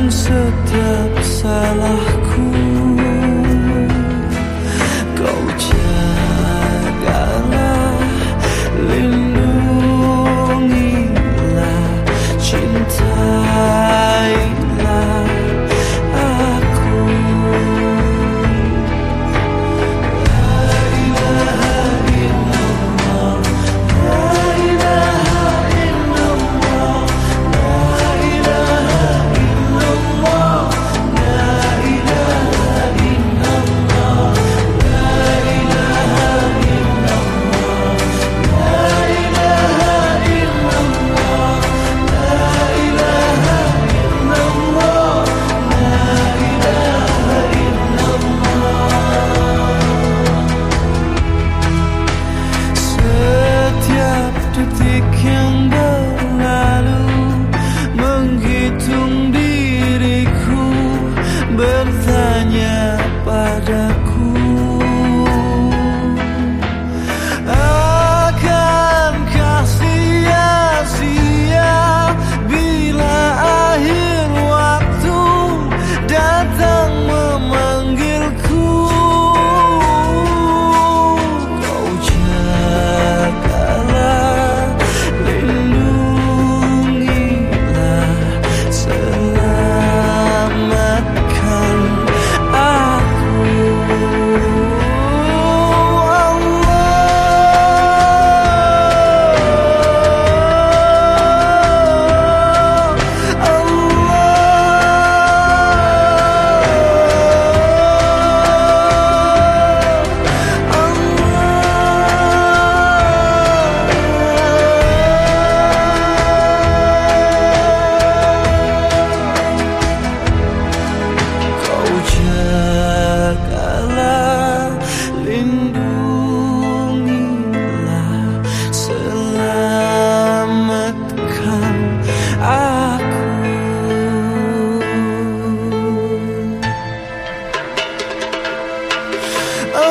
dan setiap salahku.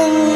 Oh.